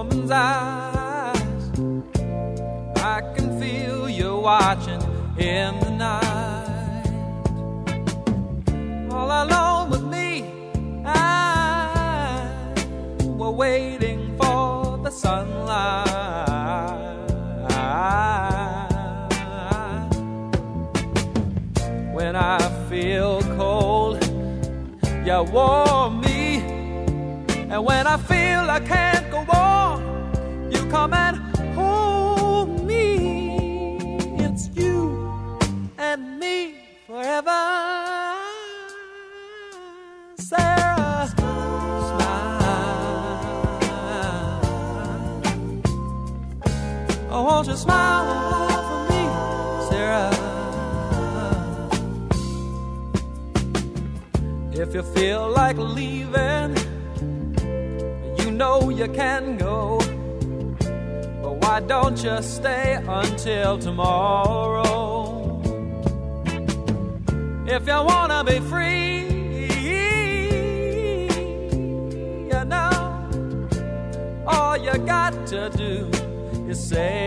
woman's eyes. I can feel you watching in the night. All alone with me, I were waiting for the sunlight. When I feel cold, you warm me. And when I feel I can't Oh, won't you smile for me, Sara? If you feel like leaving, you know you can go. But why don't you stay until tomorrow? If you wanna be free, you know, all you got to do is say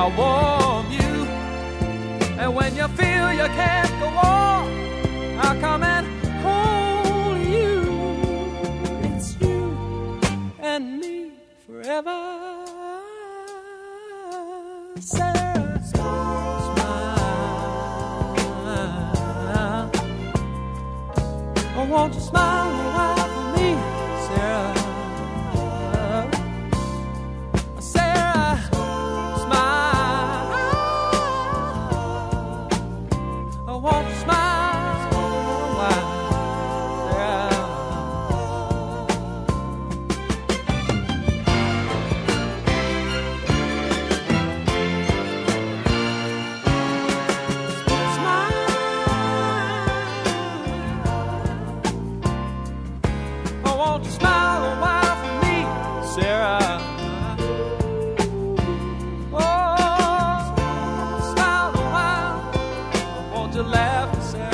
I warm you. And when you feel you can't go on, I'll come and hold you. It's you and me forever. Sara, smile. Oh, won't smile Want to smile a while for me, Sara. Oh, smile a while. Won't you laugh say,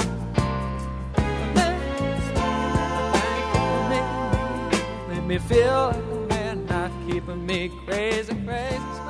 Make me feel like a man, not keeping me crazy, crazy.